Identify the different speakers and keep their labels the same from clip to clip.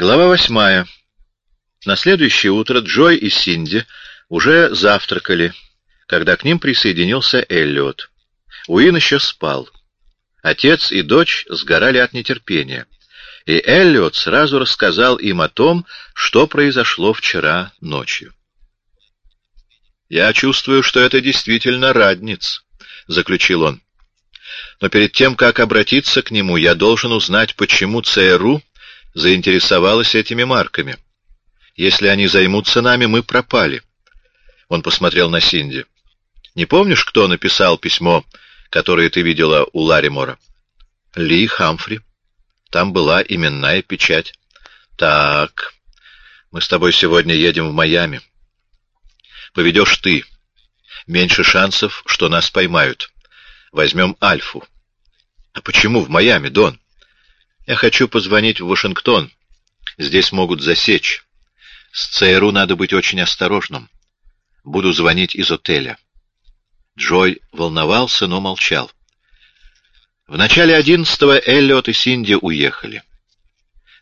Speaker 1: Глава восьмая. На следующее утро Джой и Синди уже завтракали, когда к ним присоединился Эллиот. Уин еще спал. Отец и дочь сгорали от нетерпения, и Эллиот сразу рассказал им о том, что произошло вчера ночью. «Я чувствую, что это действительно радниц», — заключил он. «Но перед тем, как обратиться к нему, я должен узнать, почему ЦРУ заинтересовалась этими марками. Если они займутся нами, мы пропали». Он посмотрел на Синди. «Не помнишь, кто написал письмо, которое ты видела у Ларимора?» «Ли Хамфри. Там была именная печать». «Так, мы с тобой сегодня едем в Майами». Поведешь ты. Меньше шансов, что нас поймают. Возьмем Альфу. А почему в Майами, Дон? Я хочу позвонить в Вашингтон. Здесь могут засечь. С ЦРУ надо быть очень осторожным. Буду звонить из отеля. Джой волновался, но молчал. В начале одиннадцатого Эллиот и Синди уехали.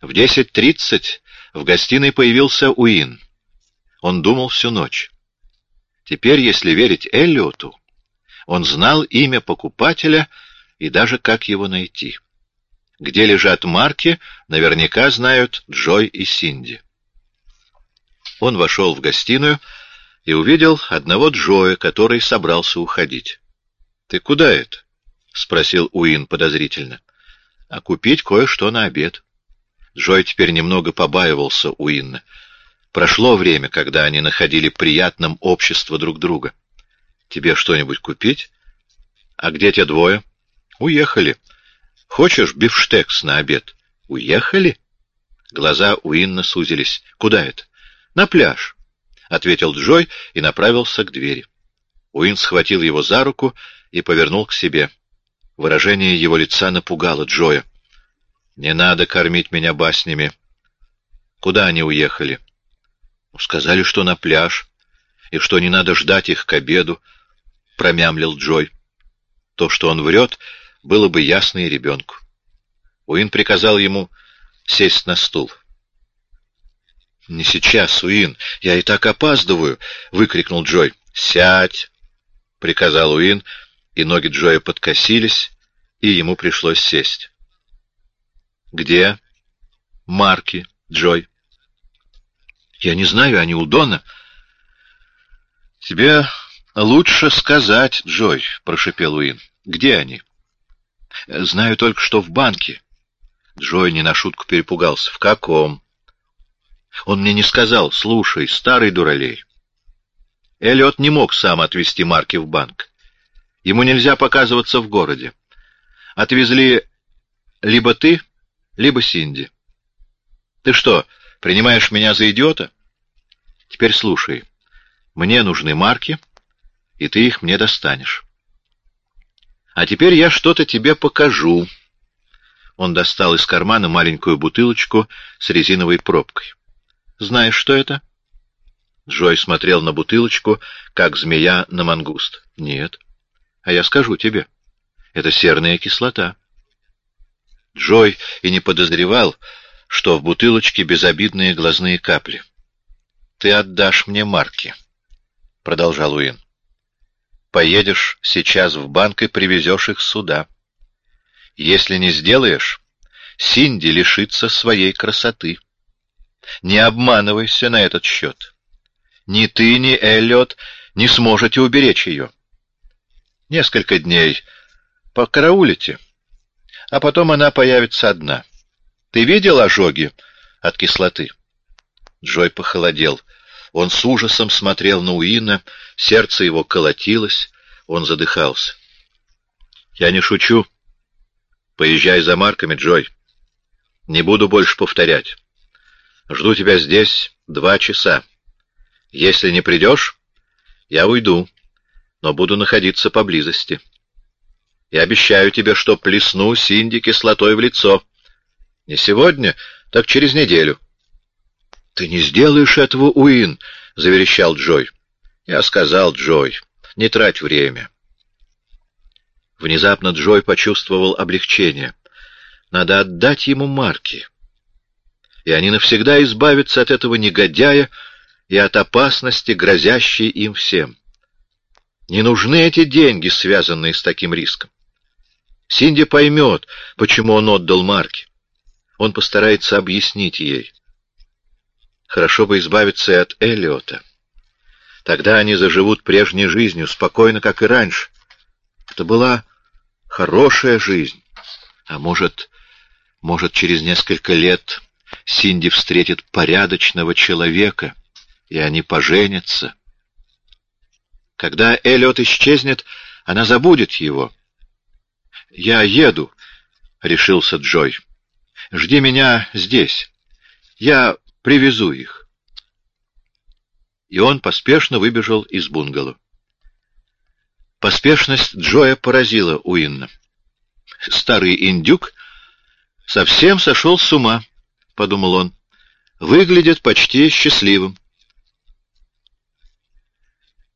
Speaker 1: В десять тридцать в гостиной появился Уин. Он думал всю ночь. Теперь, если верить Эллиоту, он знал имя покупателя и даже как его найти. Где лежат марки, наверняка знают Джой и Синди. Он вошел в гостиную и увидел одного Джоя, который собрался уходить. — Ты куда это? — спросил Уин подозрительно. — А купить кое-что на обед. Джой теперь немного побаивался Уинна. Прошло время, когда они находили приятным общество друг друга. Тебе что-нибудь купить? А где те двое? Уехали. Хочешь бифштекс на обед? Уехали? Глаза у Инна сузились. Куда это? На пляж, — ответил Джой и направился к двери. Уин схватил его за руку и повернул к себе. Выражение его лица напугало Джоя. «Не надо кормить меня баснями. Куда они уехали?» Сказали, что на пляж, и что не надо ждать их к обеду, — промямлил Джой. То, что он врет, было бы ясно и ребенку. Уин приказал ему сесть на стул. — Не сейчас, Уин, я и так опаздываю! — выкрикнул Джой. — Сядь! — приказал Уин, и ноги Джоя подкосились, и ему пришлось сесть. — Где? — Марки, Джой. — я не знаю, они у Дона. Тебе лучше сказать, Джой, прошепел Уин. Где они? Знаю только, что в банке. Джой не на шутку перепугался. В каком? Он мне не сказал. Слушай, старый дуралей. Эллиот не мог сам отвезти Марки в банк. Ему нельзя показываться в городе. Отвезли либо ты, либо Синди. Ты что, Принимаешь меня за идиота? Теперь слушай. Мне нужны марки, и ты их мне достанешь. А теперь я что-то тебе покажу. Он достал из кармана маленькую бутылочку с резиновой пробкой. Знаешь, что это? Джой смотрел на бутылочку, как змея на мангуст. Нет. А я скажу тебе. Это серная кислота. Джой и не подозревал, что в бутылочке безобидные глазные капли. «Ты отдашь мне марки», — продолжал Уин. «Поедешь сейчас в банк и привезешь их сюда. Если не сделаешь, Синди лишится своей красоты. Не обманывайся на этот счет. Ни ты, ни Эллиот не сможете уберечь ее. Несколько дней покараулите, а потом она появится одна». Ты видел ожоги от кислоты? Джой похолодел. Он с ужасом смотрел на Уина, сердце его колотилось, он задыхался. Я не шучу. Поезжай за марками, Джой. Не буду больше повторять. Жду тебя здесь два часа. Если не придешь, я уйду, но буду находиться поблизости. Я обещаю тебе, что плесну Синди кислотой в лицо. Не сегодня, так через неделю. — Ты не сделаешь этого, Уин, — заверещал Джой. — Я сказал, Джой, не трать время. Внезапно Джой почувствовал облегчение. Надо отдать ему марки. и они навсегда избавятся от этого негодяя и от опасности, грозящей им всем. Не нужны эти деньги, связанные с таким риском. Синди поймет, почему он отдал Марки. Он постарается объяснить ей. Хорошо бы избавиться и от Эллиота. Тогда они заживут прежней жизнью, спокойно, как и раньше. Это была хорошая жизнь. А может, может, через несколько лет Синди встретит порядочного человека, и они поженятся. Когда Эллиот исчезнет, она забудет его. «Я еду», — решился Джой. «Жди меня здесь. Я привезу их». И он поспешно выбежал из бунгало. Поспешность Джоя поразила Уинна. Старый индюк совсем сошел с ума, — подумал он. Выглядит почти счастливым.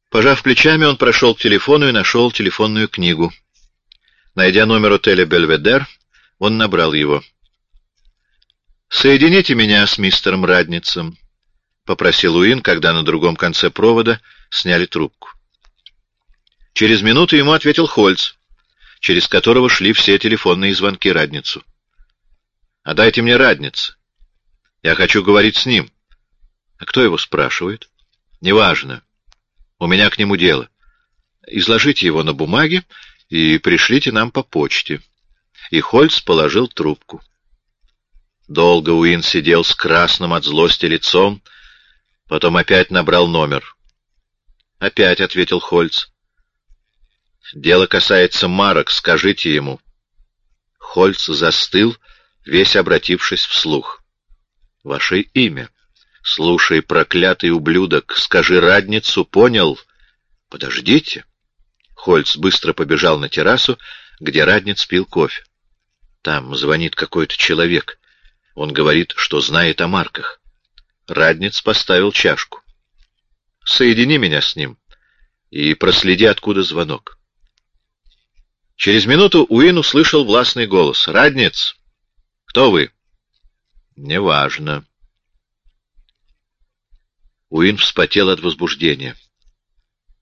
Speaker 1: Пожав плечами, он прошел к телефону и нашел телефонную книгу. Найдя номер отеля «Бельведер», он набрал его. «Соедините меня с мистером Радницем», — попросил Уин, когда на другом конце провода сняли трубку. Через минуту ему ответил Хольц, через которого шли все телефонные звонки Радницу. «А дайте мне Радниц. Я хочу говорить с ним». «А кто его спрашивает?» «Неважно. У меня к нему дело. Изложите его на бумаге и пришлите нам по почте». И Хольц положил трубку. Долго Уин сидел с красным от злости лицом, потом опять набрал номер. «Опять», — ответил Хольц. «Дело касается марок, скажите ему». Хольц застыл, весь обратившись вслух. «Ваше имя?» «Слушай, проклятый ублюдок, скажи радницу, понял?» «Подождите». Хольц быстро побежал на террасу, где радниц пил кофе. Там звонит какой-то человек. Он говорит, что знает о марках. Радниц поставил чашку. «Соедини меня с ним и проследи, откуда звонок». Через минуту Уин услышал властный голос. «Радниц! Кто вы?» «Неважно». Уин вспотел от возбуждения.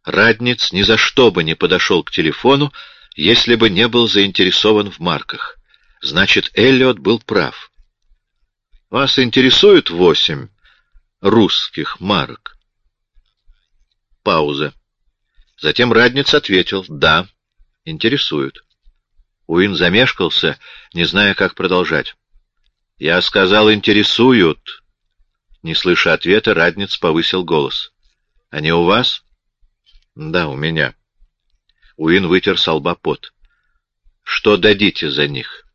Speaker 1: Радниц ни за что бы не подошел к телефону, если бы не был заинтересован в марках. Значит, Эллиот был прав. Вас интересует восемь русских марок? Пауза. Затем Радниц ответил «Да, интересуют». Уин замешкался, не зная, как продолжать. «Я сказал, интересуют». Не слыша ответа, Радниц повысил голос. «Они у вас?» «Да, у меня». Уин вытер со лба пот. «Что дадите за них?»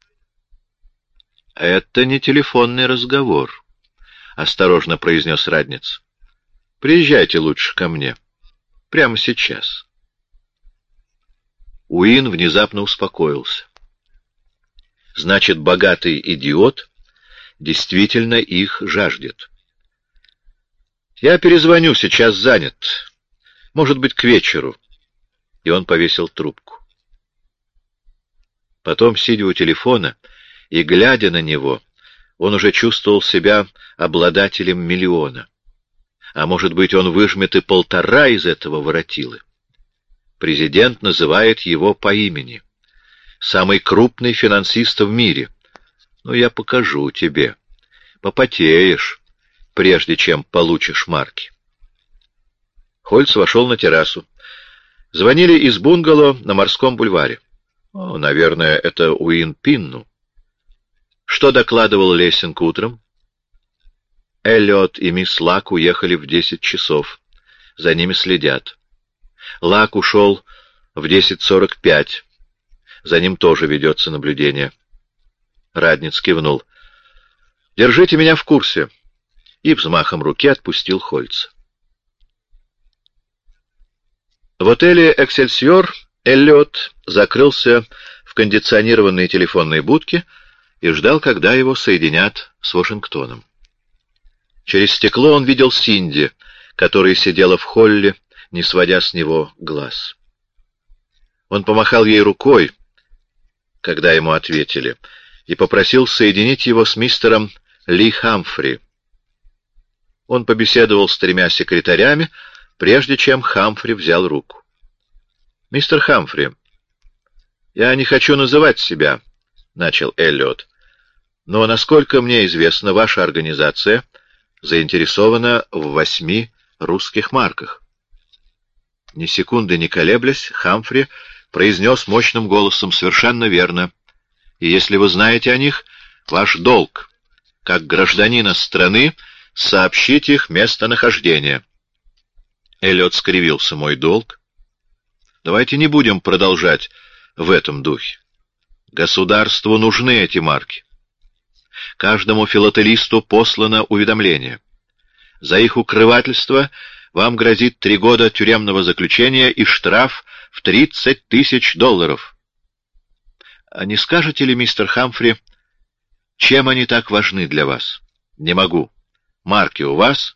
Speaker 1: «Это не телефонный разговор», — осторожно произнес Радниц. «Приезжайте лучше ко мне. Прямо сейчас». Уин внезапно успокоился. Значит, богатый идиот действительно их жаждет. «Я перезвоню, сейчас занят. Может быть, к вечеру». И он повесил трубку. Потом, сидя у телефона и глядя на него, он уже чувствовал себя обладателем миллиона. А может быть, он выжмет и полтора из этого воротилы. Президент называет его по имени. Самый крупный финансист в мире. Ну, я покажу тебе. Попотеешь, прежде чем получишь марки. Хольц вошел на террасу. Звонили из бунгало на морском бульваре. О, наверное, это Уин Пинну. Что докладывал Лессинг утром? Эллиот и мисс Лак уехали в десять часов. За ними следят. Лак ушел в 10.45. За ним тоже ведется наблюдение. Радниц кивнул. «Держите меня в курсе». И взмахом руки отпустил Хольца. В отеле «Эксельсиор» Эллиот закрылся в кондиционированной телефонной будке и ждал, когда его соединят с Вашингтоном. Через стекло он видел Синди, которая сидела в холле, не сводя с него глаз. Он помахал ей рукой, когда ему ответили, и попросил соединить его с мистером Ли Хамфри. Он побеседовал с тремя секретарями, прежде чем Хамфри взял руку. «Мистер Хамфри, я не хочу называть себя», — начал Эллиот, «но, насколько мне известно, ваша организация заинтересована в восьми русских марках». Ни секунды не колеблясь, Хамфри произнес мощным голосом совершенно верно. «И если вы знаете о них, ваш долг, как гражданина страны, сообщить их местонахождение». Эллиот скривился. «Мой долг? Давайте не будем продолжать в этом духе. Государству нужны эти марки. Каждому филателисту послано уведомление. За их укрывательство вам грозит три года тюремного заключения и штраф в тридцать тысяч долларов. А не скажете ли, мистер Хамфри, чем они так важны для вас? Не могу. Марки у вас?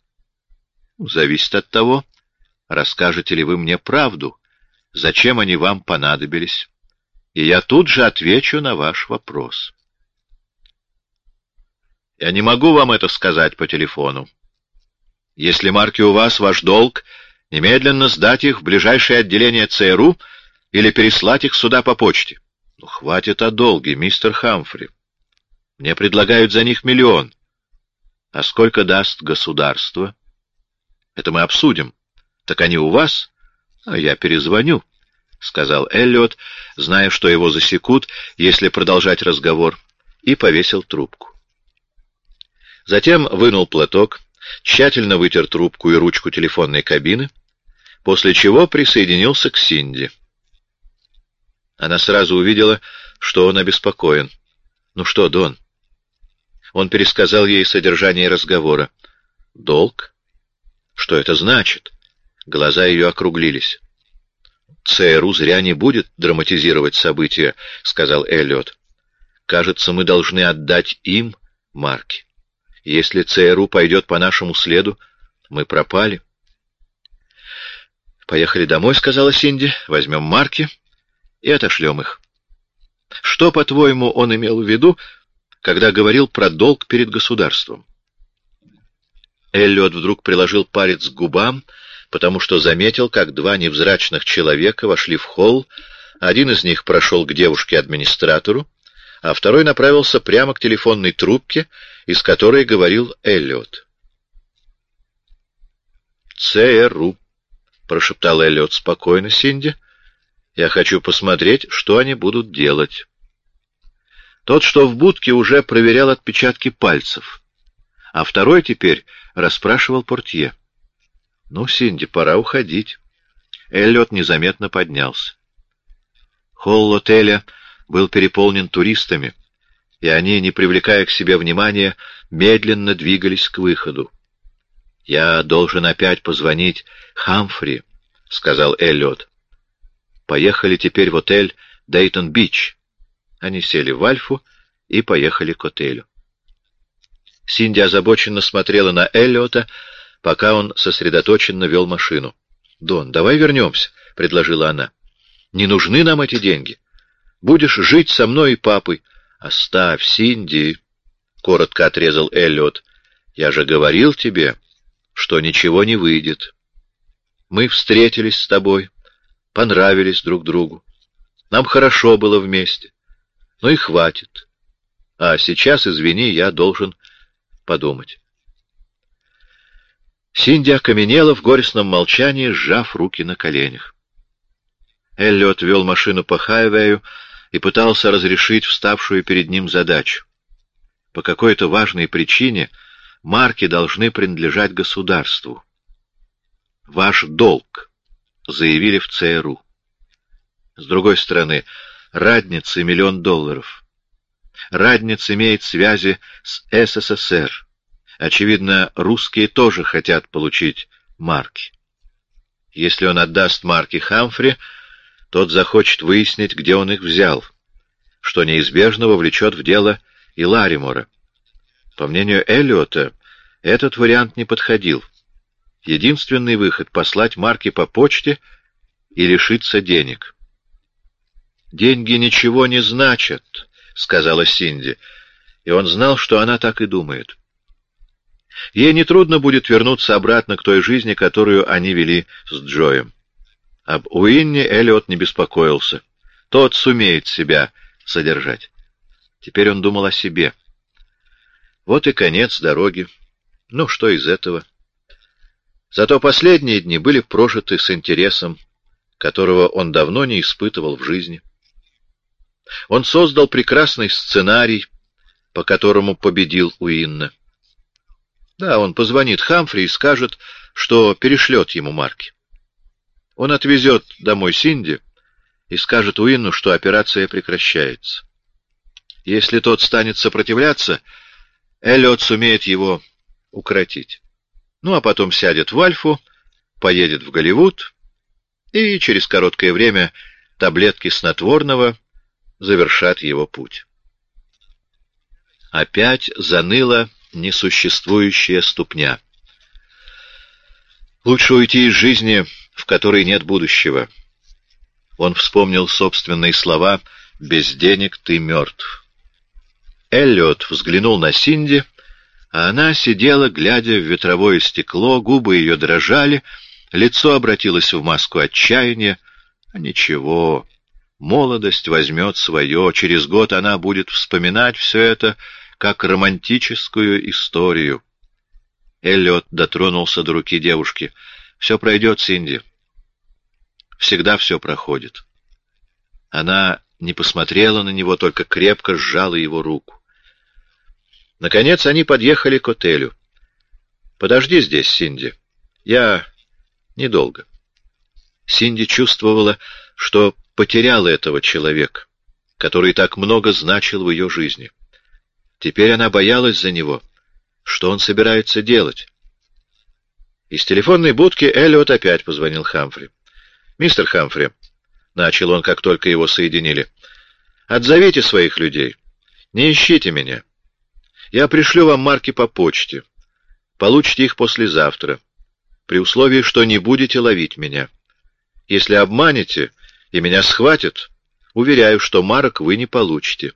Speaker 1: Зависит от того, расскажете ли вы мне правду, зачем они вам понадобились. И я тут же отвечу на ваш вопрос. Я не могу вам это сказать по телефону. Если марки у вас, ваш долг — немедленно сдать их в ближайшее отделение ЦРУ или переслать их сюда по почте. Ну, хватит о долге, мистер Хамфри. Мне предлагают за них миллион. А сколько даст государство? Это мы обсудим. Так они у вас? А я перезвоню, — сказал Эллиот, зная, что его засекут, если продолжать разговор, и повесил трубку. Затем вынул платок, тщательно вытер трубку и ручку телефонной кабины, после чего присоединился к Синди. Она сразу увидела, что он обеспокоен. «Ну что, Дон?» Он пересказал ей содержание разговора. «Долг? Что это значит?» Глаза ее округлились. «ЦРУ зря не будет драматизировать события», — сказал Эллиот. «Кажется, мы должны отдать им марки». Если ЦРУ пойдет по нашему следу, мы пропали. «Поехали домой», — сказала Синди. «Возьмем марки и отошлем их». Что, по-твоему, он имел в виду, когда говорил про долг перед государством? Эллиот вдруг приложил палец к губам, потому что заметил, как два невзрачных человека вошли в холл, один из них прошел к девушке-администратору, а второй направился прямо к телефонной трубке, из которой говорил Эллиот. «ЦРУ», — прошептал Эллиот спокойно Синди. «Я хочу посмотреть, что они будут делать». Тот, что в будке, уже проверял отпечатки пальцев, а второй теперь расспрашивал портье. «Ну, Синди, пора уходить». Эллиот незаметно поднялся. Холл отеля был переполнен туристами, и они, не привлекая к себе внимания, медленно двигались к выходу. «Я должен опять позвонить Хамфри», — сказал Эллиот. «Поехали теперь в отель Дейтон-Бич». Они сели в Альфу и поехали к отелю. Синди озабоченно смотрела на Эллиота, пока он сосредоточенно вел машину. «Дон, давай вернемся», — предложила она. «Не нужны нам эти деньги. Будешь жить со мной и папой. Оставь, Синди, — коротко отрезал Эллиот. Я же говорил тебе, что ничего не выйдет. Мы встретились с тобой, понравились друг другу. Нам хорошо было вместе. Ну и хватит. А сейчас, извини, я должен подумать. Синди окаменела в горестном молчании, сжав руки на коленях. Эллиот вел машину по хайвею, и пытался разрешить вставшую перед ним задачу. По какой-то важной причине марки должны принадлежать государству. «Ваш долг», — заявили в ЦРУ. С другой стороны, радница — миллион долларов. Радниц имеет связи с СССР. Очевидно, русские тоже хотят получить марки. Если он отдаст марки Хамфри, тот захочет выяснить, где он их взял, что неизбежно вовлечет в дело и Ларимора. По мнению Эллиота, этот вариант не подходил. Единственный выход — послать марки по почте и лишиться денег. «Деньги ничего не значат», — сказала Синди. и он знал, что она так и думает. Ей нетрудно будет вернуться обратно к той жизни, которую они вели с Джоем. Об Уинне Эллиот не беспокоился. Тот сумеет себя содержать. Теперь он думал о себе. Вот и конец дороги. Ну, что из этого? Зато последние дни были прожиты с интересом, которого он давно не испытывал в жизни. Он создал прекрасный сценарий, по которому победил Уинна. Да, он позвонит Хамфри и скажет, что перешлет ему марки. Он отвезет домой Синди и скажет Уинну, что операция прекращается. Если тот станет сопротивляться, Эллиот сумеет его укротить. Ну, а потом сядет в Альфу, поедет в Голливуд, и через короткое время таблетки снотворного завершат его путь. Опять заныла несуществующая ступня. Лучше уйти из жизни, в которой нет будущего. Он вспомнил собственные слова «Без денег ты мертв». Эллиот взглянул на Синди, а она сидела, глядя в ветровое стекло, губы ее дрожали, лицо обратилось в маску отчаяния. А ничего, молодость возьмет свое, через год она будет вспоминать все это, как романтическую историю. Эллиот дотронулся до руки девушки. «Все пройдет, Синди. Всегда все проходит». Она не посмотрела на него, только крепко сжала его руку. Наконец они подъехали к отелю. «Подожди здесь, Синди. Я недолго». Синди чувствовала, что потеряла этого человека, который так много значил в ее жизни. Теперь она боялась за него. Что он собирается делать? Из телефонной будки Эллиот опять позвонил Хамфри. «Мистер Хамфри», — начал он, как только его соединили, — «отзовите своих людей. Не ищите меня. Я пришлю вам марки по почте. Получите их послезавтра, при условии, что не будете ловить меня. Если обманете и меня схватят, уверяю, что марок вы не получите».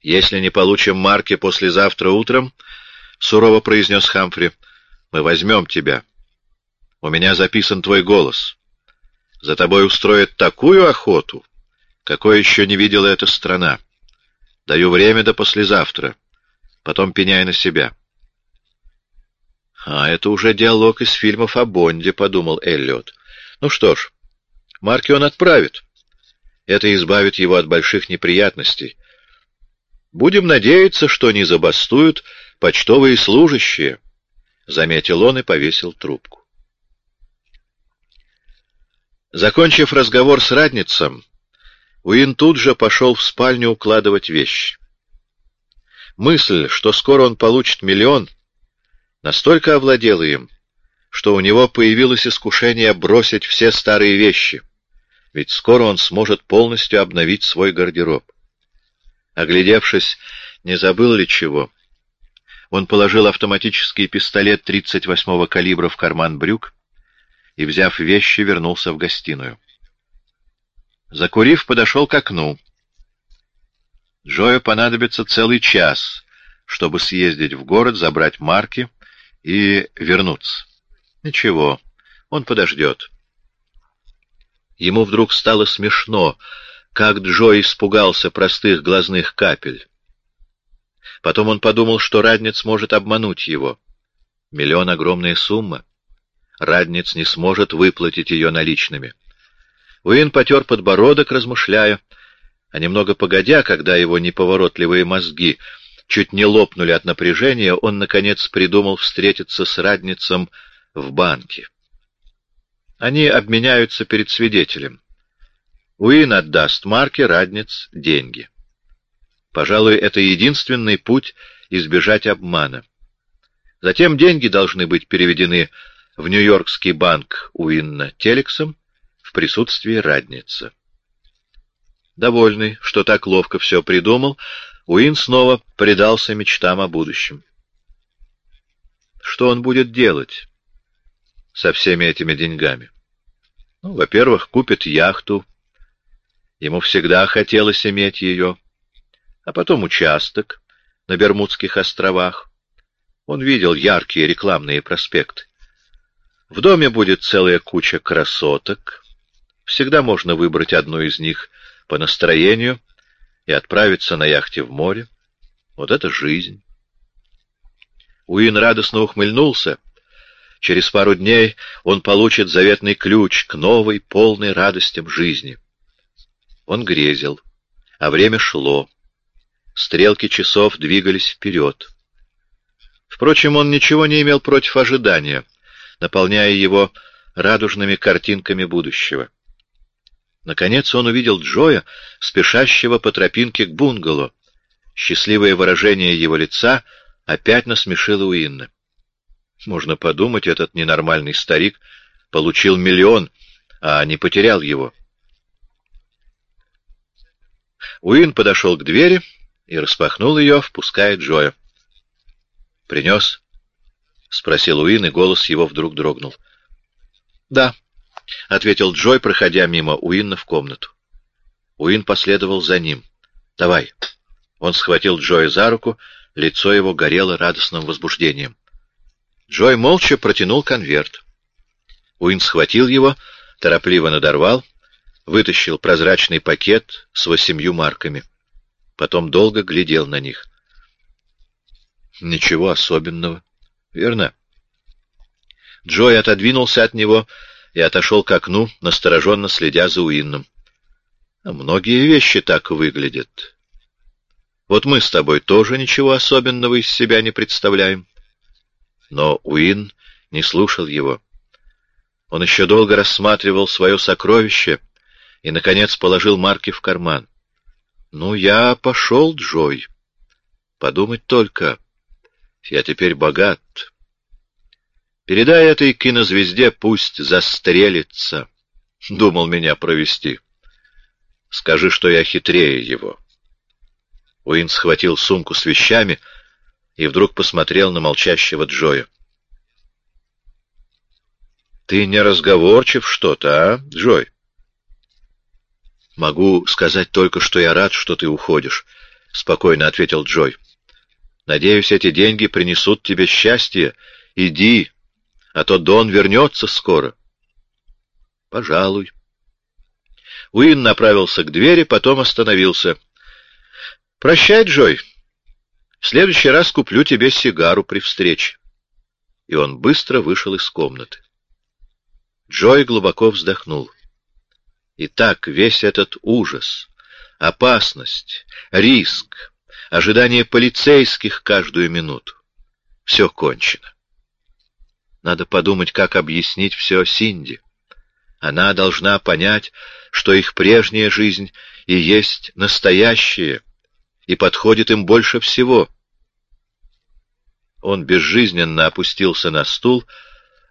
Speaker 1: «Если не получим марки послезавтра утром, — сурово произнес Хамфри, — мы возьмем тебя. У меня записан твой голос. За тобой устроят такую охоту, какой еще не видела эта страна. Даю время до послезавтра. Потом пеняй на себя». «А это уже диалог из фильмов о Бонде», — подумал Эллиот. «Ну что ж, марки он отправит. Это избавит его от больших неприятностей». Будем надеяться, что не забастуют почтовые служащие, — заметил он и повесил трубку. Закончив разговор с радницем, Уин тут же пошел в спальню укладывать вещи. Мысль, что скоро он получит миллион, настолько овладела им, что у него появилось искушение бросить все старые вещи, ведь скоро он сможет полностью обновить свой гардероб. Оглядевшись, не забыл ли чего, он положил автоматический пистолет 38-го калибра в карман брюк и, взяв вещи, вернулся в гостиную. Закурив, подошел к окну. Джою понадобится целый час, чтобы съездить в город, забрать марки и вернуться. Ничего, он подождет. Ему вдруг стало смешно, как Джо испугался простых глазных капель. Потом он подумал, что Радниц может обмануть его. Миллион — огромная сумма. Радниц не сможет выплатить ее наличными. Уин потер подбородок, размышляя, а немного погодя, когда его неповоротливые мозги чуть не лопнули от напряжения, он, наконец, придумал встретиться с Радницем в банке. Они обменяются перед свидетелем. Уин отдаст Марке Радниц деньги. Пожалуй, это единственный путь избежать обмана. Затем деньги должны быть переведены в Нью-Йоркский банк Уинна Телексом в присутствии Радница. Довольный, что так ловко все придумал, Уин снова предался мечтам о будущем. Что он будет делать со всеми этими деньгами? Ну, во-первых, купит яхту Ему всегда хотелось иметь ее. А потом участок на Бермудских островах. Он видел яркие рекламные проспекты. В доме будет целая куча красоток. Всегда можно выбрать одну из них по настроению и отправиться на яхте в море. Вот это жизнь. Уин радостно ухмыльнулся. Через пару дней он получит заветный ключ к новой, полной радостям жизни. Он грезил, а время шло. Стрелки часов двигались вперед. Впрочем, он ничего не имел против ожидания, наполняя его радужными картинками будущего. Наконец он увидел Джоя, спешащего по тропинке к бунгало. Счастливое выражение его лица опять насмешило Уинна. Можно подумать, этот ненормальный старик получил миллион, а не потерял его. Уин подошел к двери и распахнул ее, впуская Джоя. «Принес?» — спросил Уин, и голос его вдруг дрогнул. «Да», — ответил Джой, проходя мимо Уинна в комнату. Уин последовал за ним. «Давай». Он схватил Джоя за руку, лицо его горело радостным возбуждением. Джой молча протянул конверт. Уин схватил его, торопливо надорвал, вытащил прозрачный пакет с восемью марками. Потом долго глядел на них. Ничего особенного. Верно? Джой отодвинулся от него и отошел к окну, настороженно следя за Уинном. А многие вещи так выглядят. Вот мы с тобой тоже ничего особенного из себя не представляем. Но Уин не слушал его. Он еще долго рассматривал свое сокровище и, наконец, положил марки в карман. «Ну, я пошел, Джой. Подумать только. Я теперь богат. Передай этой кинозвезде, пусть застрелится. Думал меня провести. Скажи, что я хитрее его». Уин схватил сумку с вещами и вдруг посмотрел на молчащего Джоя. «Ты не разговорчив что-то, а, Джой?» «Могу сказать только, что я рад, что ты уходишь», — спокойно ответил Джой. «Надеюсь, эти деньги принесут тебе счастье. Иди, а то Дон вернется скоро». «Пожалуй». Уин направился к двери, потом остановился. «Прощай, Джой. В следующий раз куплю тебе сигару при встрече». И он быстро вышел из комнаты. Джой глубоко вздохнул. И так весь этот ужас, опасность, риск, ожидание полицейских каждую минуту — все кончено. Надо подумать, как объяснить все Синди. Она должна понять, что их прежняя жизнь и есть настоящее, и подходит им больше всего. Он безжизненно опустился на стул,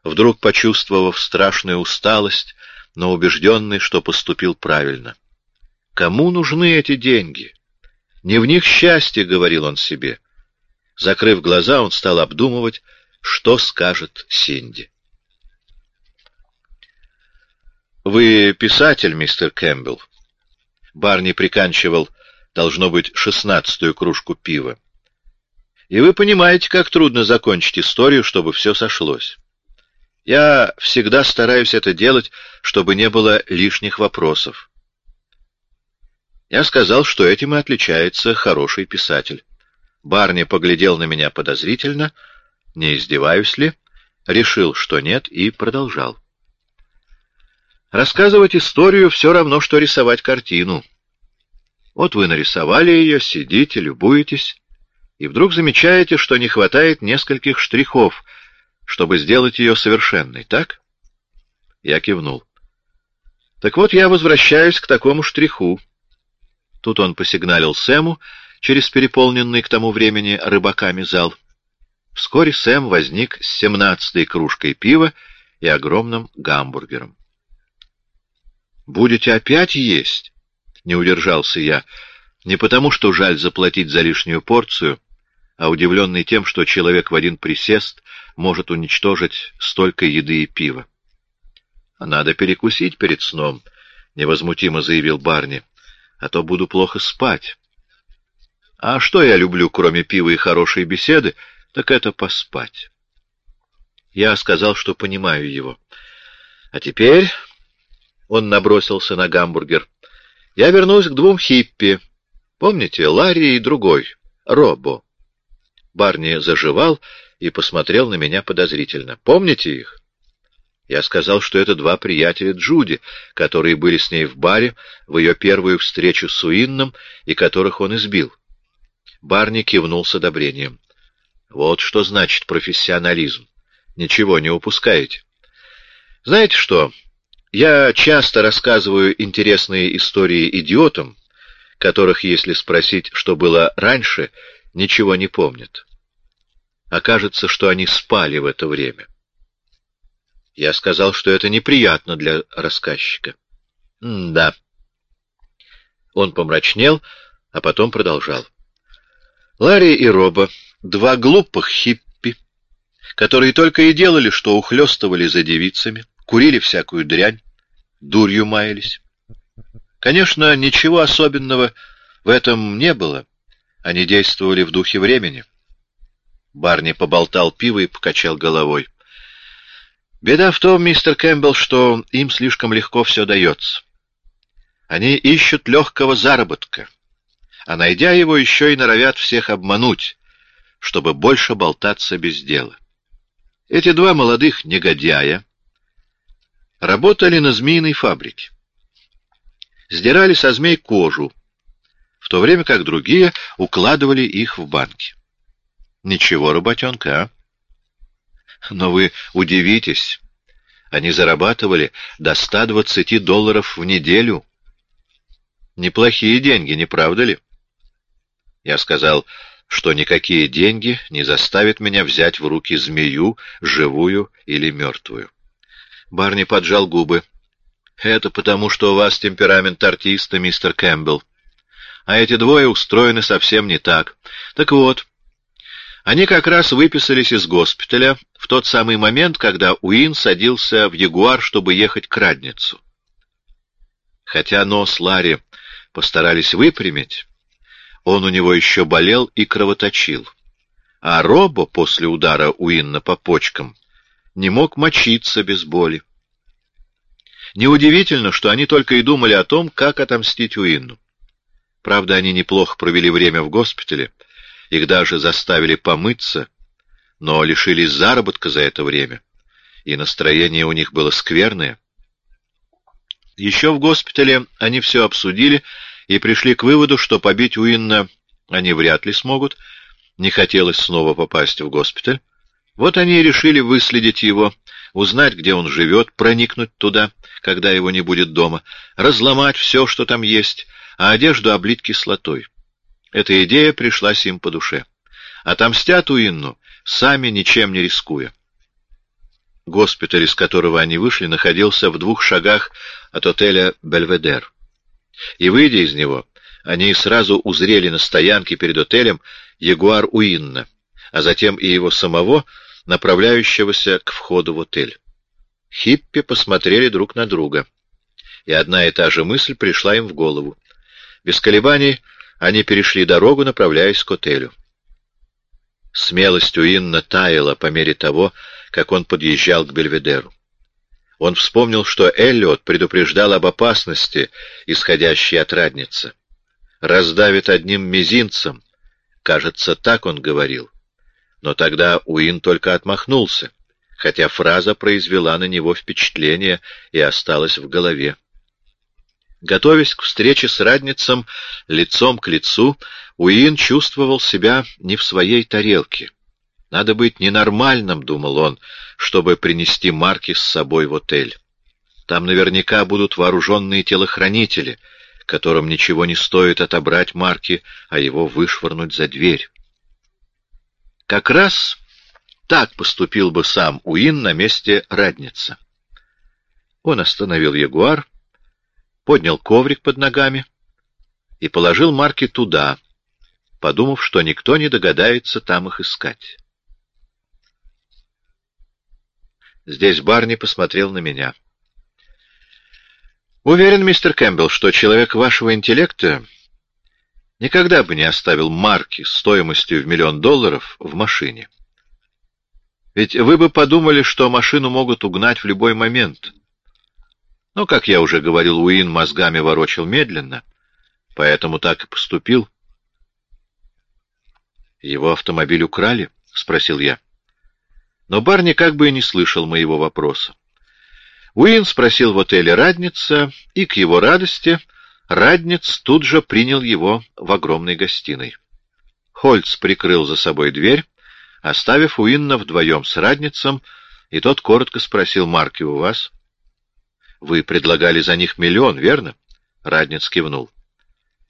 Speaker 1: вдруг почувствовав страшную усталость, но убежденный, что поступил правильно. Кому нужны эти деньги? Не в них счастье, — говорил он себе. Закрыв глаза, он стал обдумывать, что скажет Синди. «Вы писатель, мистер Кэмпбелл?» Барни приканчивал, должно быть, шестнадцатую кружку пива. «И вы понимаете, как трудно закончить историю, чтобы все сошлось. Я всегда стараюсь это делать, чтобы не было лишних вопросов. Я сказал, что этим и отличается хороший писатель. Барни поглядел на меня подозрительно, не издеваюсь ли, решил, что нет, и продолжал. Рассказывать историю все равно, что рисовать картину. Вот вы нарисовали ее, сидите, любуетесь, и вдруг замечаете, что не хватает нескольких штрихов — чтобы сделать ее совершенной, так? Я кивнул. Так вот, я возвращаюсь к такому штриху. Тут он посигналил Сэму через переполненный к тому времени рыбаками зал. Вскоре Сэм возник с семнадцатой кружкой пива и огромным гамбургером. «Будете опять есть?» — не удержался я. Не потому, что жаль заплатить за лишнюю порцию, а удивленный тем, что человек в один присест может уничтожить столько еды и пива. — Надо перекусить перед сном, — невозмутимо заявил Барни, — а то буду плохо спать. А что я люблю, кроме пива и хорошей беседы, так это поспать. Я сказал, что понимаю его. А теперь он набросился на гамбургер. Я вернусь к двум хиппи. Помните, Ларри и другой, Робо. Барни заживал и посмотрел на меня подозрительно. Помните их? Я сказал, что это два приятеля Джуди, которые были с ней в баре в ее первую встречу с Уинном и которых он избил. Барни кивнул с одобрением. Вот что значит профессионализм. Ничего не упускаете. Знаете что, я часто рассказываю интересные истории идиотам, которых, если спросить, что было раньше, ничего не помнят. Окажется, что они спали в это время. Я сказал, что это неприятно для рассказчика. М да. Он помрачнел, а потом продолжал. Ларри и Роба, два глупых хиппи, которые только и делали, что ухлёстывали за девицами, курили всякую дрянь, дурью маялись. Конечно, ничего особенного в этом не было. Они действовали в духе времени. Барни поболтал пиво и покачал головой. Беда в том, мистер Кэмпбелл, что им слишком легко все дается. Они ищут легкого заработка, а найдя его, еще и норовят всех обмануть, чтобы больше болтаться без дела. Эти два молодых негодяя работали на змеиной фабрике. Сдирали со змей кожу, в то время как другие укладывали их в банки. Ничего, работенка, а? Но вы удивитесь, они зарабатывали до 120 долларов в неделю. Неплохие деньги, не правда ли? Я сказал, что никакие деньги не заставят меня взять в руки змею, живую или мертвую. Барни поджал губы. «Это потому, что у вас темперамент артиста, мистер Кэмпбелл. А эти двое устроены совсем не так. Так вот, они как раз выписались из госпиталя в тот самый момент, когда Уин садился в Ягуар, чтобы ехать к Радницу. Хотя нос Ларри постарались выпрямить, он у него еще болел и кровоточил. А Робо после удара Уинна по почкам не мог мочиться без боли. Неудивительно, что они только и думали о том, как отомстить Уинну. Правда, они неплохо провели время в госпитале, их даже заставили помыться, но лишились заработка за это время, и настроение у них было скверное. Еще в госпитале они все обсудили и пришли к выводу, что побить Уинна они вряд ли смогут, не хотелось снова попасть в госпиталь, вот они и решили выследить его, узнать, где он живет, проникнуть туда, когда его не будет дома, разломать все, что там есть, а одежду облить кислотой. Эта идея пришлась им по душе. Отомстят Уинну, сами ничем не рискуя. Госпиталь, из которого они вышли, находился в двух шагах от отеля «Бельведер». И, выйдя из него, они сразу узрели на стоянке перед отелем ягуар Уинна, а затем и его самого, направляющегося к входу в отель. Хиппи посмотрели друг на друга, и одна и та же мысль пришла им в голову. Без колебаний они перешли дорогу, направляясь к отелю. Смелость Уинна таяла по мере того, как он подъезжал к Бельведеру. Он вспомнил, что Эллиот предупреждал об опасности, исходящей от радницы. «Раздавит одним мизинцем», кажется, так он говорил. Но тогда Уин только отмахнулся, хотя фраза произвела на него впечатление и осталась в голове. Готовясь к встрече с радницем лицом к лицу, Уин чувствовал себя не в своей тарелке. Надо быть ненормальным, думал он, чтобы принести Марки с собой в отель. Там наверняка будут вооруженные телохранители, которым ничего не стоит отобрать Марки, а его вышвырнуть за дверь. Как раз так поступил бы сам Уин на месте радницы. Он остановил Ягуар, поднял коврик под ногами и положил марки туда, подумав, что никто не догадается там их искать. Здесь Барни посмотрел на меня. «Уверен, мистер Кэмпбелл, что человек вашего интеллекта никогда бы не оставил марки стоимостью в миллион долларов в машине. Ведь вы бы подумали, что машину могут угнать в любой момент. Но, как я уже говорил, Уин мозгами ворочил медленно, поэтому так и поступил. «Его автомобиль украли?» — спросил я. Но Барни как бы и не слышал моего вопроса. Уин спросил в отеле Радница, и, к его радости, Радниц тут же принял его в огромной гостиной. Хольц прикрыл за собой дверь, оставив Уинна вдвоем с Радницем, и тот коротко спросил, «Марки у вас?» «Вы предлагали за них миллион, верно?» Радниц кивнул.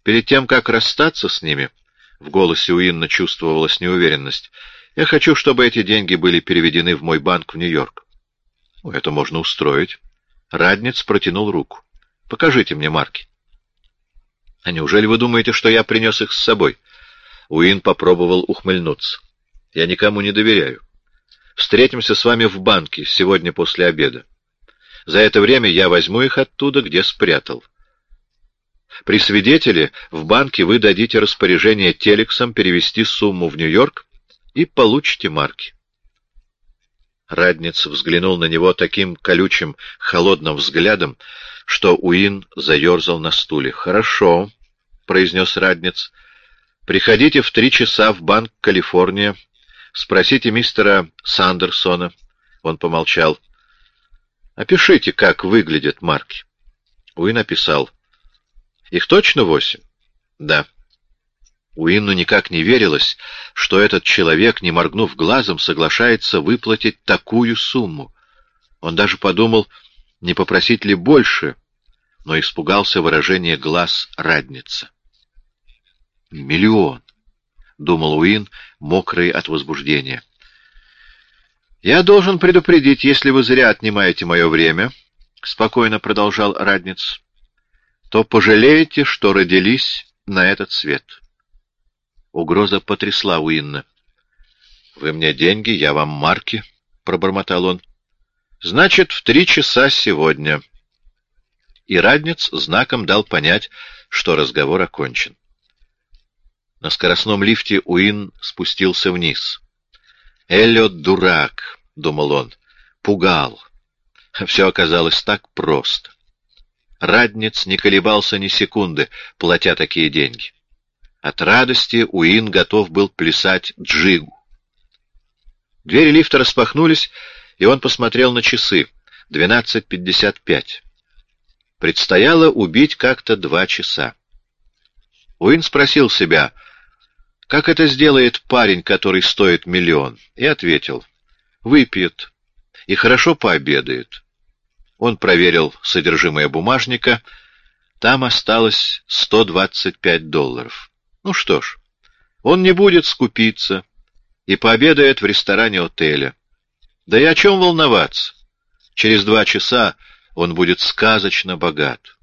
Speaker 1: «Перед тем, как расстаться с ними, в голосе Уинна чувствовалась неуверенность, я хочу, чтобы эти деньги были переведены в мой банк в Нью-Йорк. Это можно устроить. Радниц протянул руку. Покажите мне марки. А неужели вы думаете, что я принес их с собой? Уин попробовал ухмыльнуться. Я никому не доверяю. Встретимся с вами в банке сегодня после обеда. За это время я возьму их оттуда, где спрятал. При свидетеле в банке вы дадите распоряжение телексом перевести сумму в Нью-Йорк и получите марки. Радниц взглянул на него таким колючим, холодным взглядом, что Уин заерзал на стуле. «Хорошо», — произнес Радниц. «Приходите в три часа в банк Калифорния. Спросите мистера Сандерсона». Он помолчал. «Опишите, как выглядят марки». Уин описал. «Их точно восемь?» «Да». Уинну никак не верилось, что этот человек, не моргнув глазом, соглашается выплатить такую сумму. Он даже подумал, не попросить ли больше, но испугался выражения глаз радница. «Миллион!» — думал Уин, мокрый от возбуждения. «Я должен предупредить, если вы зря отнимаете мое время», — спокойно продолжал Радниц, — «то пожалеете, что родились на этот свет». Угроза потрясла Уинна. «Вы мне деньги, я вам марки», — пробормотал он. «Значит, в три часа сегодня». И Радниц знаком дал понять, что разговор окончен. На скоростном лифте Уин спустился вниз. «Эллиот дурак», — думал он, — «пугал». Все оказалось так просто. Радниц не колебался ни секунды, платя такие деньги. От радости Уин готов был плясать джигу. Двери лифта распахнулись, и он посмотрел на часы. Двенадцать пятьдесят пять. Предстояло убить как-то два часа. Уин спросил себя, как это сделает парень, который стоит миллион, и ответил, выпьет и хорошо пообедает. Он проверил содержимое бумажника, там осталось сто двадцать пять долларов. Ну что ж, он не будет скупиться и пообедает в ресторане отеля. Да и о чем волноваться? Через два часа он будет сказочно богат.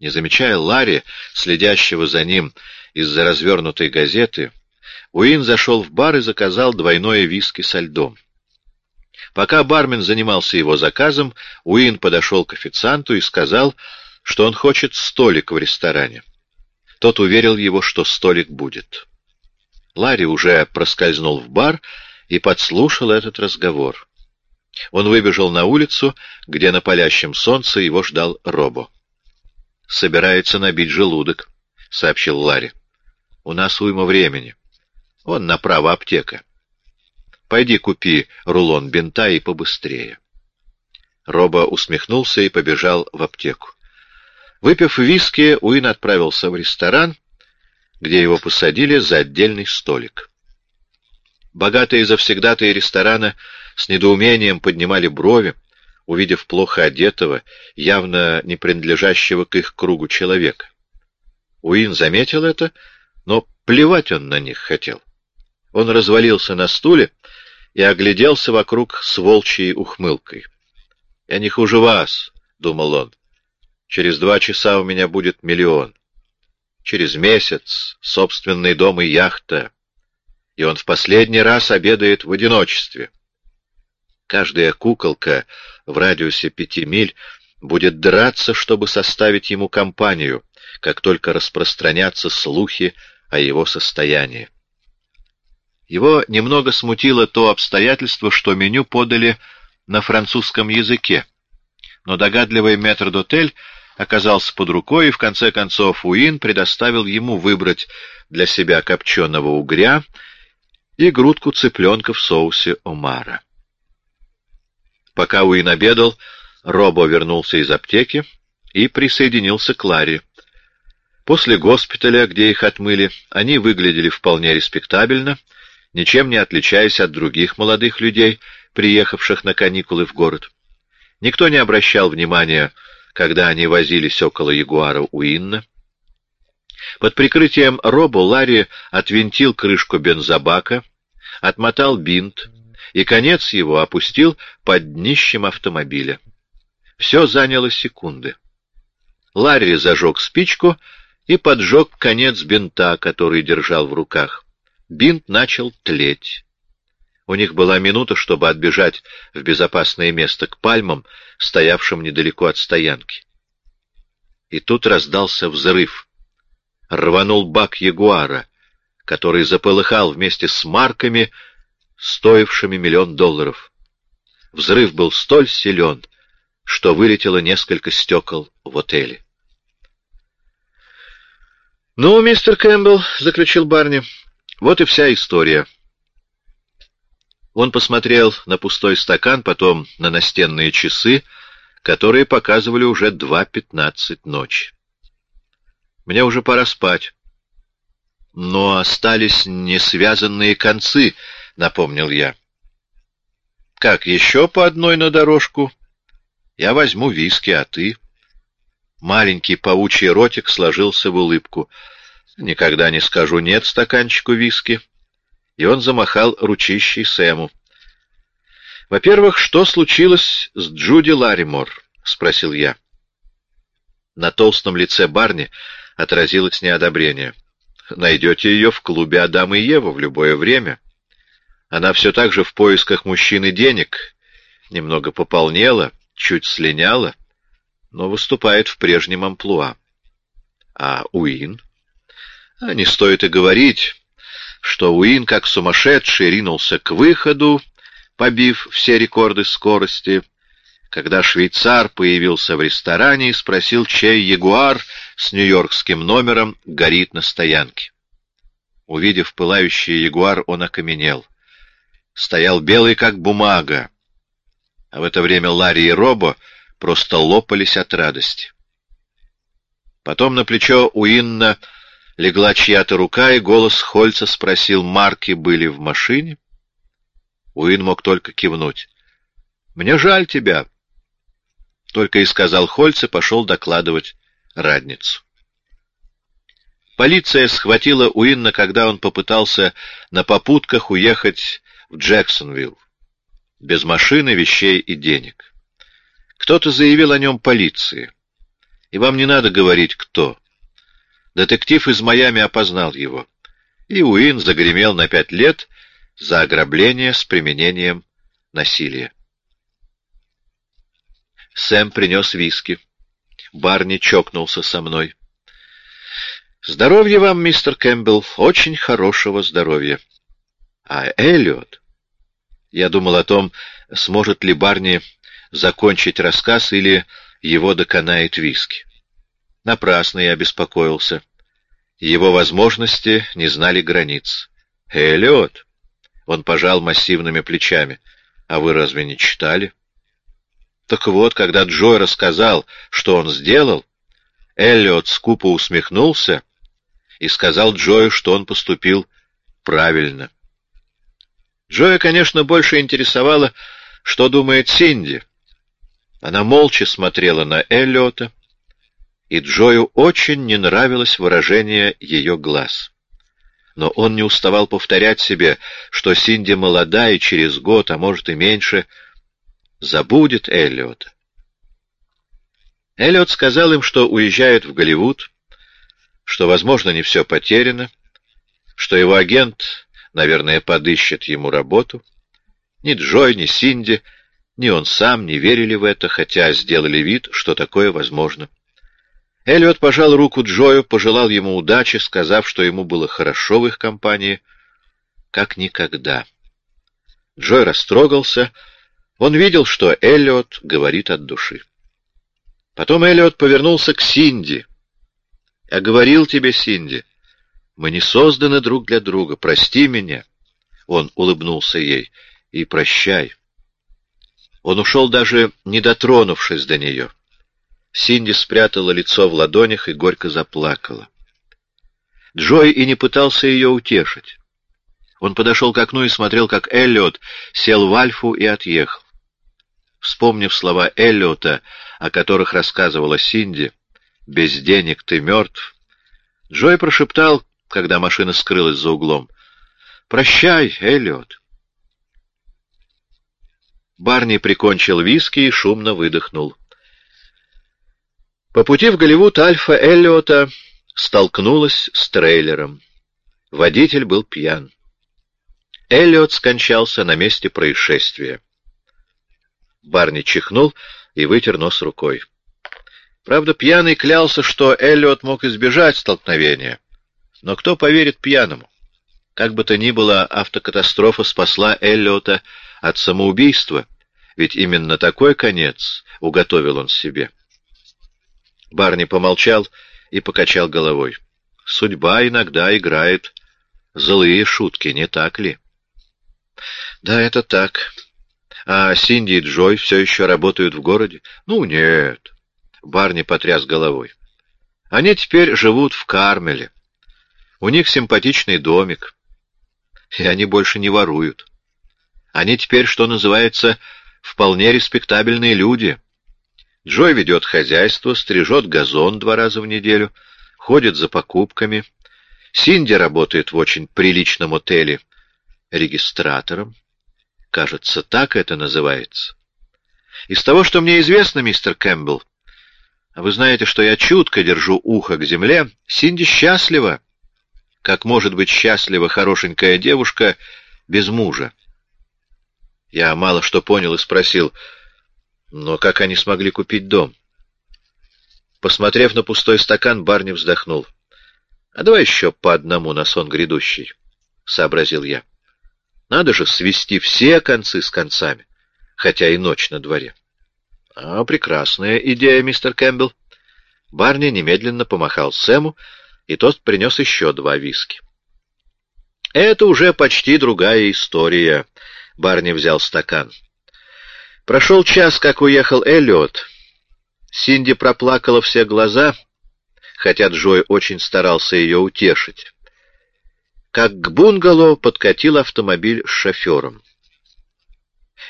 Speaker 1: Не замечая Ларри, следящего за ним из-за развернутой газеты, Уин зашел в бар и заказал двойное виски со льдом. Пока бармен занимался его заказом, Уин подошел к официанту и сказал, что он хочет столик в ресторане. Тот уверил его, что столик будет. Ларри уже проскользнул в бар и подслушал этот разговор. Он выбежал на улицу, где на палящем солнце его ждал Робо. «Собирается набить желудок», — сообщил Ларри. «У нас уйма времени. Он направо аптека. Пойди купи рулон бинта и побыстрее». Робо усмехнулся и побежал в аптеку. Выпив виски, Уин отправился в ресторан, где его посадили за отдельный столик. Богатые завсегдатые ресторана с недоумением поднимали брови, увидев плохо одетого, явно не принадлежащего к их кругу человека. Уин заметил это, но плевать он на них хотел. Он развалился на стуле и огляделся вокруг с волчьей ухмылкой. «Я не хуже вас», — думал он. Через два часа у меня будет миллион. Через месяц собственный дом и яхта. И он в последний раз обедает в одиночестве. Каждая куколка в радиусе пяти миль будет драться, чтобы составить ему компанию, как только распространятся слухи о его состоянии. Его немного смутило то обстоятельство, что меню подали на французском языке, но догадливый метрдотель оказался под рукой, и в конце концов Уин предоставил ему выбрать для себя копченого угря и грудку цыпленка в соусе омара. Пока Уин обедал, Робо вернулся из аптеки и присоединился к Ларе. После госпиталя, где их отмыли, они выглядели вполне респектабельно, ничем не отличаясь от других молодых людей, приехавших на каникулы в город. Никто не обращал внимания, когда они возились около Ягуара Уинна. Под прикрытием Робо Ларри отвинтил крышку бензобака, отмотал бинт и конец его опустил под днищем автомобиля. Все заняло секунды. Ларри зажег спичку и поджег конец бинта, который держал в руках. Бинт начал тлеть. У них была минута, чтобы отбежать в безопасное место к пальмам, стоявшим недалеко от стоянки. И тут раздался взрыв. Рванул бак Ягуара, который заполыхал вместе с марками, стоившими миллион долларов. Взрыв был столь силен, что вылетело несколько стекол в отеле. «Ну, мистер Кэмпбелл», — заключил Барни, — «вот и вся история». Он посмотрел на пустой стакан, потом на настенные часы, которые показывали уже два пятнадцать ночи. «Мне уже пора спать». «Но остались несвязанные концы», — напомнил я. «Как, еще по одной на дорожку?» «Я возьму виски, а ты?» Маленький паучий ротик сложился в улыбку. «Никогда не скажу «нет» стаканчику виски». И он замахал ручищей Сэму. «Во-первых, что случилось с Джуди Ларимор?» — спросил я. На толстом лице Барни отразилось неодобрение. «Найдете ее в клубе Адам и Ева в любое время. Она все так же в поисках мужчины денег, немного пополнела, чуть слиняла» но выступает в прежнем амплуа. А Уин? А не стоит и говорить, что Уин, как сумасшедший, ринулся к выходу, побив все рекорды скорости, когда швейцар появился в ресторане и спросил, чей ягуар с нью-йоркским номером горит на стоянке. Увидев пылающий ягуар, он окаменел. Стоял белый, как бумага. А в это время Ларри и Робо просто лопались от радости. Потом на плечо Уинна легла чья-то рука, и голос Хольца спросил, марки были в машине? Уин мог только кивнуть. «Мне жаль тебя», — только и сказал Хольц и пошел докладывать радницу. Полиция схватила Уинна, когда он попытался на попутках уехать в Джексонвилл. Без машины, вещей и денег. Кто-то заявил о нем полиции. И вам не надо говорить, кто. Детектив из Майами опознал его. И Уин загремел на пять лет за ограбление с применением насилия. Сэм принес виски. Барни чокнулся со мной. «Здоровья вам, мистер Кэмпбелл, очень хорошего здоровья». «А Эллиот?» Я думал о том, сможет ли Барни закончить рассказ или его доконает виски. Напрасно я беспокоился. Его возможности не знали границ. «Эллиот!» Он пожал массивными плечами. «А вы разве не читали?» Так вот, когда Джой рассказал, что он сделал, Эллиот скупо усмехнулся и сказал Джою, что он поступил правильно. Джоя, конечно, больше интересовало, что думает Синди, она молча смотрела на Эллиота, и Джою очень не нравилось выражение ее глаз. Но он не уставал повторять себе, что Синди молода и через год, а может и меньше, забудет Эллиота. Эллиот сказал им, что уезжает в Голливуд, что, возможно, не все потеряно, что его агент, наверное, подыщет ему работу. Ни Джой, ни Синди ни он сам не верили в это, хотя сделали вид, что такое возможно. Эллиот пожал руку Джою, пожелал ему удачи, сказав, что ему было хорошо в их компании, как никогда. Джой растрогался. Он видел, что Эллиот говорит от души. Потом Эллиот повернулся к Синди. «Я говорил тебе, Синди, мы не созданы друг для друга. Прости меня». Он улыбнулся ей. «И прощай». Он ушел даже не дотронувшись до нее. Синди спрятала лицо в ладонях и горько заплакала. Джой и не пытался ее утешить. Он подошел к окну и смотрел, как Эллиот сел в Альфу и отъехал. Вспомнив слова Эллиота, о которых рассказывала Синди, «Без денег ты мертв», Джой прошептал, когда машина скрылась за углом, «Прощай, Эллиот». Барни прикончил виски и шумно выдохнул. По пути в Голливуд Альфа Эллиота столкнулась с трейлером. Водитель был пьян. Эллиот скончался на месте происшествия. Барни чихнул и вытер нос рукой. Правда, пьяный клялся, что Эллиот мог избежать столкновения. Но кто поверит пьяному? Как бы то ни было, автокатастрофа спасла Эллиота от самоубийства, ведь именно такой конец уготовил он себе. Барни помолчал и покачал головой. Судьба иногда играет злые шутки, не так ли? Да, это так. А Синди и Джой все еще работают в городе? Ну, нет. Барни потряс головой. Они теперь живут в Кармеле. У них симпатичный домик. И они больше не воруют. Они теперь, что называется, вполне респектабельные люди. Джой ведет хозяйство, стрижет газон два раза в неделю, ходит за покупками. Синди работает в очень приличном отеле регистратором. Кажется, так это называется. Из того, что мне известно, мистер Кэмпбелл, вы знаете, что я чутко держу ухо к земле, Синди счастлива, как может быть счастлива хорошенькая девушка без мужа. Я мало что понял и спросил, но как они смогли купить дом? Посмотрев на пустой стакан, Барни вздохнул. — А давай еще по одному на сон грядущий, — сообразил я. Надо же свести все концы с концами, хотя и ночь на дворе. — А, прекрасная идея, мистер Кэмпбелл. Барни немедленно помахал Сэму, и тот принес еще два виски. — Это уже почти другая история, Барни взял стакан. Прошел час, как уехал Эллиот. Синди проплакала все глаза, хотя Джой очень старался ее утешить. Как к бунгало подкатил автомобиль с шофером.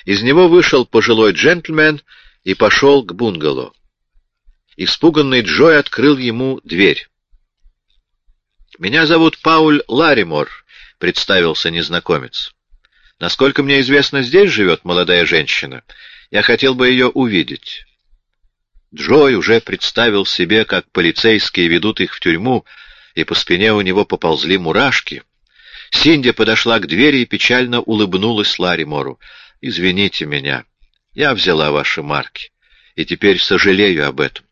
Speaker 1: Из него вышел пожилой джентльмен и пошел к бунгало. Испуганный Джой открыл ему дверь. «Меня зовут Пауль Ларимор», — представился незнакомец. Насколько мне известно, здесь живет молодая женщина. Я хотел бы ее увидеть. Джой уже представил себе, как полицейские ведут их в тюрьму, и по спине у него поползли мурашки. Синди подошла к двери и печально улыбнулась Ларри Мору. «Извините меня. Я взяла ваши марки, и теперь сожалею об этом».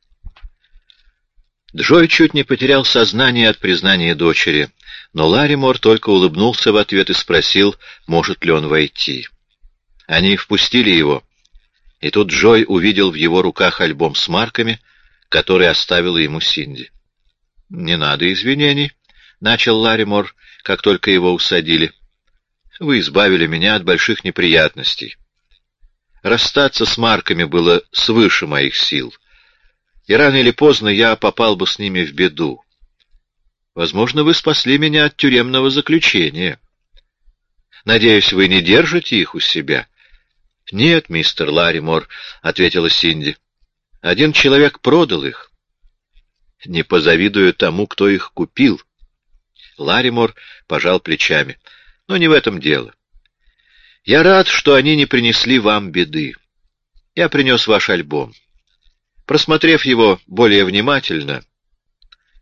Speaker 1: Джой чуть не потерял сознание от признания дочери. Но Ларимор только улыбнулся в ответ и спросил, может ли он войти. Они впустили его, и тут Джой увидел в его руках альбом с марками, который оставила ему Синди. — Не надо извинений, — начал Ларимор, как только его усадили. — Вы избавили меня от больших неприятностей. Расстаться с марками было свыше моих сил, и рано или поздно я попал бы с ними в беду. Возможно, вы спасли меня от тюремного заключения. Надеюсь, вы не держите их у себя? — Нет, мистер Ларимор, — ответила Синди. — Один человек продал их. Не позавидую тому, кто их купил. Ларимор пожал плечами. Но не в этом дело. Я рад, что они не принесли вам беды. Я принес ваш альбом. Просмотрев его более внимательно,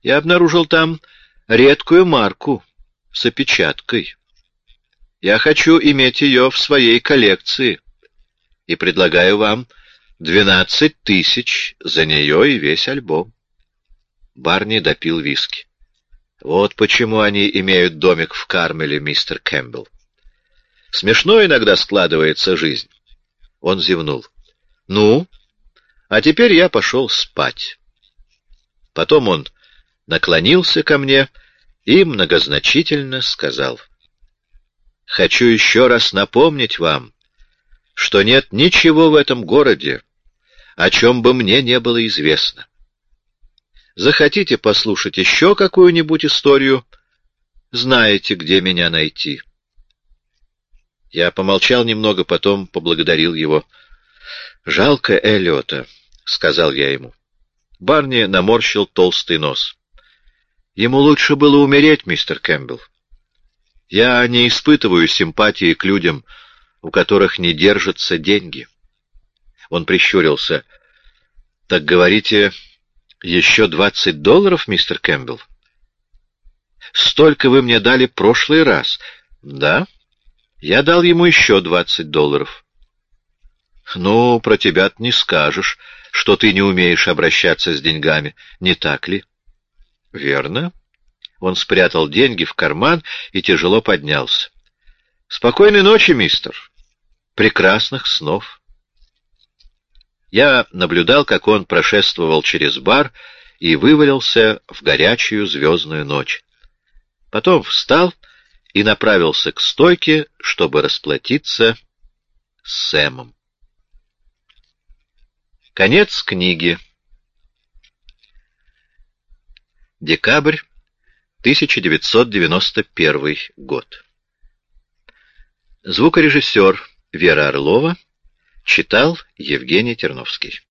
Speaker 1: я обнаружил там редкую марку с опечаткой. Я хочу иметь ее в своей коллекции и предлагаю вам двенадцать тысяч за нее и весь альбом. Барни допил виски. Вот почему они имеют домик в Кармеле, мистер Кэмпбелл. Смешно иногда складывается жизнь. Он зевнул. Ну, а теперь я пошел спать. Потом он наклонился ко мне и многозначительно сказал. Хочу еще раз напомнить вам, что нет ничего в этом городе, о чем бы мне не было известно. Захотите послушать еще какую-нибудь историю, знаете, где меня найти. Я помолчал немного, потом поблагодарил его. «Жалко Эллиота», — сказал я ему. Барни наморщил толстый нос. «Ему лучше было умереть, мистер Кэмпбелл. Я не испытываю симпатии к людям, у которых не держатся деньги». Он прищурился. «Так говорите, еще двадцать долларов, мистер Кэмпбелл? Столько вы мне дали прошлый раз. Да? Я дал ему еще двадцать долларов. Ну, про тебя не скажешь, что ты не умеешь обращаться с деньгами, не так ли? Верно. Он спрятал деньги в карман и тяжело поднялся. Спокойной ночи, мистер. Прекрасных снов. Я наблюдал, как он прошествовал через бар и вывалился в горячую звездную ночь. Потом встал и направился к стойке, чтобы расплатиться с Сэмом. Конец книги. Декабрь 1991 год. Звукорежиссер Вера Орлова Читал Евгений Терновский